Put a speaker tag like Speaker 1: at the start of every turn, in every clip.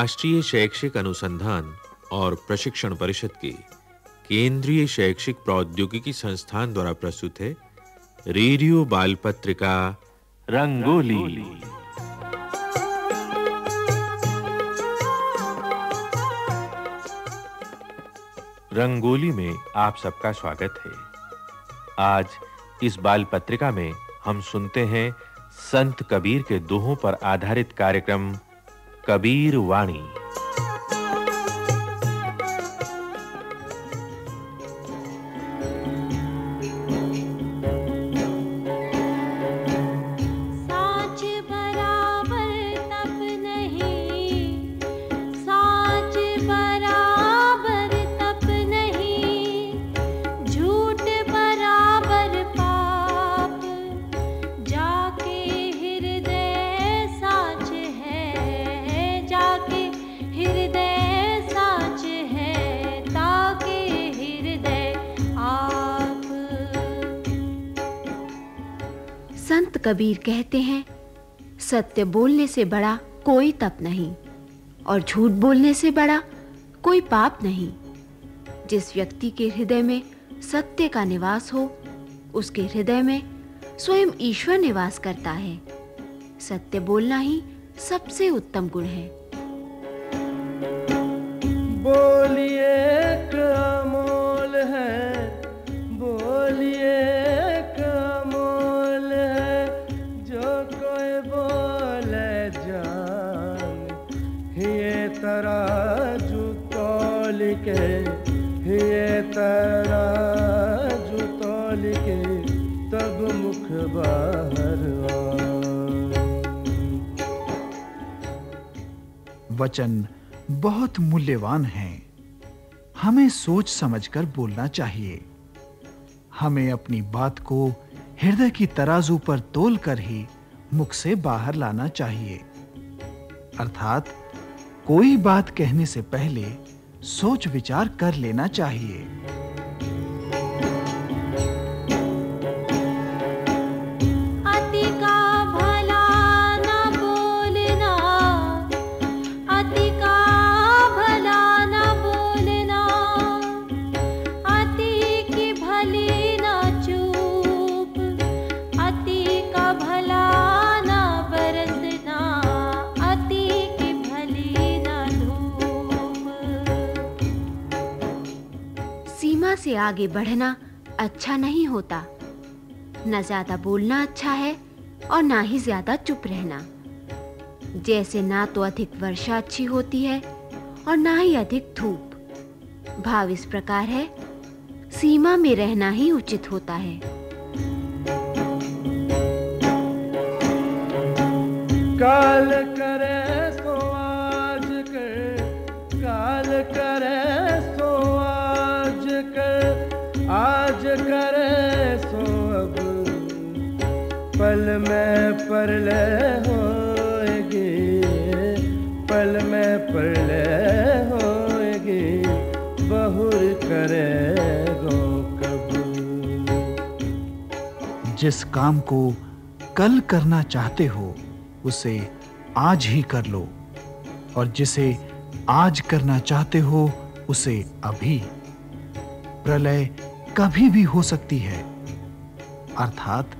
Speaker 1: राष्ट्रीय शैक्षिक अनुसंधान और प्रशिक्षण परिषद के केंद्रीय शैक्षिक प्रौद्योगिकी संस्थान द्वारा प्रस्तुत है रेडियो बाल पत्रिका रंगोली, रंगोली। में आप सबका स्वागत है आज इस बाल पत्रिका में हम सुनते हैं संत कबीर के दोहों पर आधारित कार्यक्रम કબીર વાણી
Speaker 2: संत कबीर कहते हैं सत्य बोलने से बड़ा कोई तप नहीं और झूठ बोलने से बड़ा कोई पाप नहीं जिस व्यक्ति के हृदय में सत्य का निवास हो उसके हृदय में स्वयं ईश्वर निवास करता है सत्य बोलना ही सबसे उत्तम गुण है
Speaker 3: बोल के ये तराजू तोल के तब मुख बाहर
Speaker 4: वचन बहुत मूल्यवान हैं हमें सोच समझकर बोलना चाहिए हमें अपनी बात को हृदय की तराजू पर कर ही मुख से बाहर लाना चाहिए अर्थात कोई बात कहने से पहले सोच विचार कर लेना चाहिए
Speaker 2: से आगे बढ़ना अच्छा नहीं होता न ज्यादा बोलना अच्छा है और ना ही ज्यादा चुप रहना जैसे ना तो अधिक वर्षा अच्छी होती है और ना ही अधिक धूप भाव इस प्रकार है सीमा में रहना ही उचित होता है
Speaker 3: काल करे पल में परलय होएगे पल में परलय होएगे बहुर करे
Speaker 4: जिस काम को कल करना चाहते हो उसे आज ही कर लो और जिसे आज करना चाहते हो उसे अभी प्रलय कभी भी हो सकती है अर्थात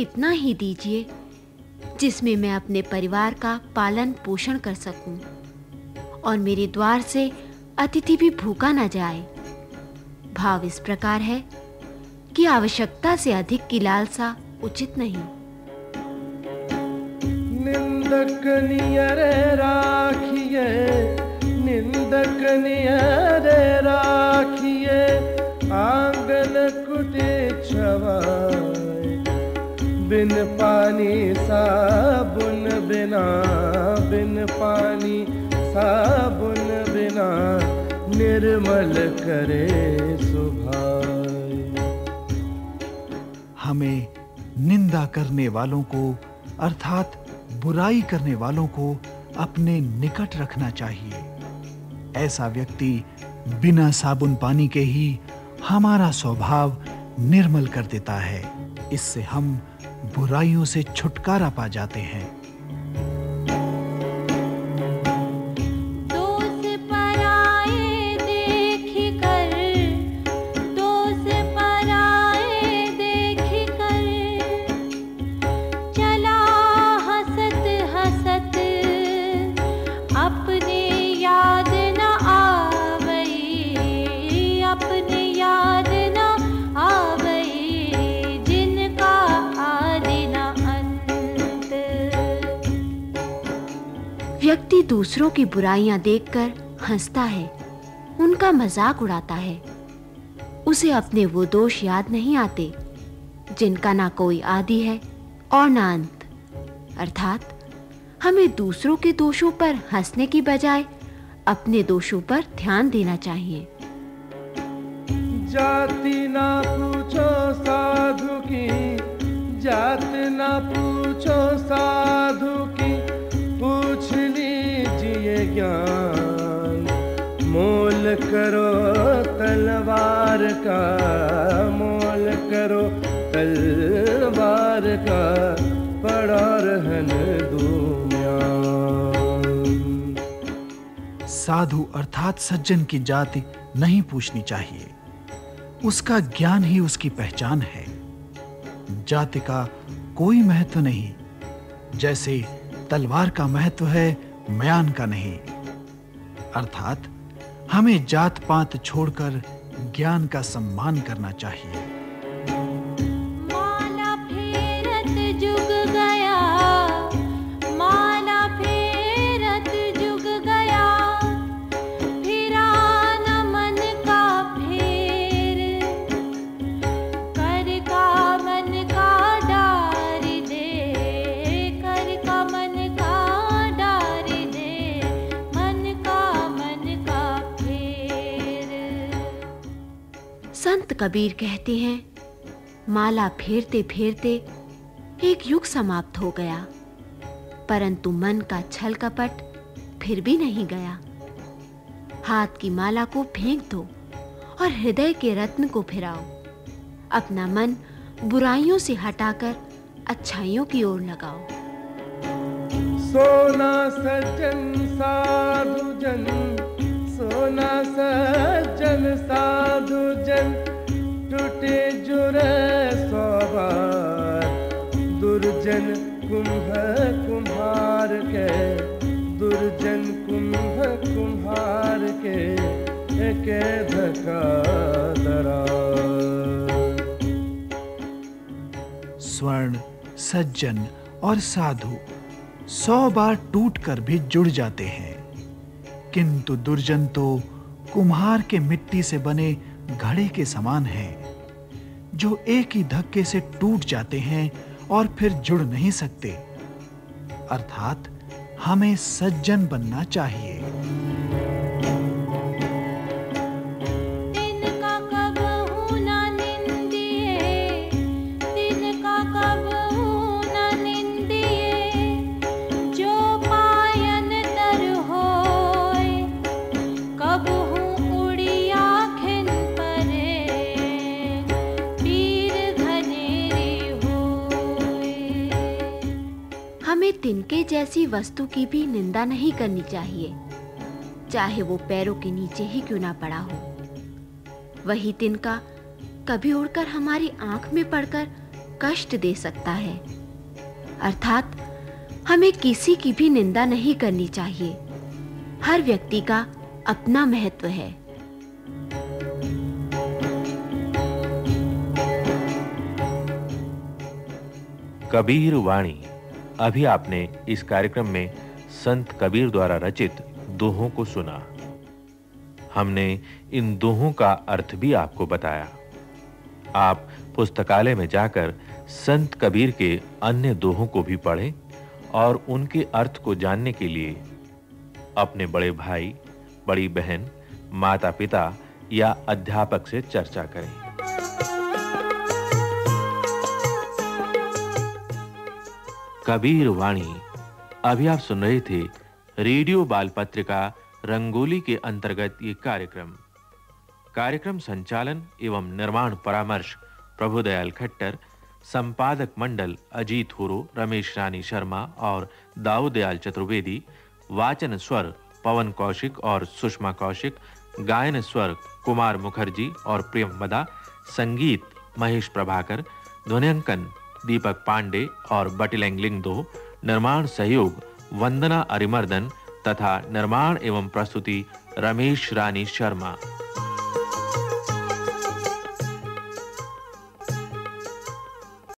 Speaker 2: इतना ही दीजिए जिसमें मैं अपने परिवार का पालन पोषण कर सकूं और मेरे द्वार से अतिथि भी भूखा ना जाए भाव इस प्रकार है कि आवश्यकता से अधिक की लालसा उचित नहीं
Speaker 3: निंदक नियरे राखिए निंदक नियरे राखिए आंगन कुटे छवा बिन पानी साबुन बिना बिन पानी साबुन बिना निर्मल करे सुभाई हमें निंदा करने
Speaker 4: वालों को अर्थात बुराई करने वालों को अपने निकट रखना चाहिए ऐसा व्यक्ति बिना साबुन पानी के ही हमारा स्वभाव निर्मल कर देता है इससे हम बुराइयों से छुटकारा पा जाते हैं
Speaker 2: व्यक्ति दूसरों की बुराइयां देखकर हंसता है उनका मजाक उड़ाता है उसे अपने वो दोष याद नहीं आते जिनका ना कोई आदि है और ना अंत अर्थात हमें दूसरों के दोषों पर हंसने की बजाय अपने दोषों पर ध्यान देना चाहिए
Speaker 3: जाति ना पूछो साधु की जात ना पूछो साधु ज्ञान मोल करो तलवार का मोल करो तलवार का पड़ा रहन
Speaker 4: साधु अर्थात सज्जन की जाति नहीं पूछनी चाहिए उसका ज्ञान ही उसकी पहचान है जाति का कोई महत्व नहीं जैसे तलवार का महत्व है म्यान का नहीं अर्थात हमें जात पात छोड़कर ज्ञान का सम्मान करना चाहिए
Speaker 2: कबीर कहते हैं माला फेरते फेरते एक युग समाप्त हो गया परंतु मन का छल कपट फिर भी नहीं गया हाथ की माला को फेंक दो और हृदय के रत्न को फिराओ अपना मन बुराइयों से हटाकर अच्छाइयों की ओर लगाओ
Speaker 3: सोना सजन साधु जन सोना सजन स्वर्ण
Speaker 4: सज्जन और साधु सौ बार टूट कर भी जुड़ जाते हैं किंतु दुर्जन तो कुम्हार के मिट्टी से बने घड़े के समान हैं जो एक ही धक्के से टूट जाते हैं और फिर जुड़ नहीं सकते अर्थात हमें सज्जन बनना चाहिए
Speaker 2: हमें तिनके जैसी वस्तु की भी निंदा नहीं करनी चाहिए चाहे वो पैरों के नीचे ही क्यों ना पड़ा हो वही तिनका कभी उड़कर हमारी आंख में पड़कर कष्ट दे सकता है अर्थात हमें किसी की भी निंदा नहीं करनी चाहिए हर व्यक्ति का अपना महत्व है
Speaker 1: कबीर वाणी अभी आपने इस कार्यक्रम में संत कबीर द्वारा रचित दोहों को सुना हमने इन दोहों का अर्थ भी आपको बताया आप पुस्तकालय में जाकर संत कबीर के अन्य दोहों को भी पढ़ें और उनके अर्थ को जानने के लिए अपने बड़े भाई बड़ी बहन माता-पिता या अध्यापक से चर्चा करें कबीर वाणी अभी आप सुन रहे थे रेडियो बाल पत्रिका रंगोली के अंतर्गत यह कार्यक्रम कार्यक्रम संचालन एवं निर्माण परामर्श प्रभुदयाल खट्टर संपादक मंडल अजीत होरो रमेश रानी शर्मा और दाऊदयाल चतुर्वेदी वाचन स्वर पवन कौशिक और सुषमा कौशिक गायन स्वर कुमार मुखर्जी और प्रेम मदा संगीत महेश प्रभाकर ध्वनि दीपक पांडे और बटिल दो निर्माण सहयोग वंदना अरिमर्दन तथा निर्माण एवं प्रस्तुति रमेश रानी शर्मा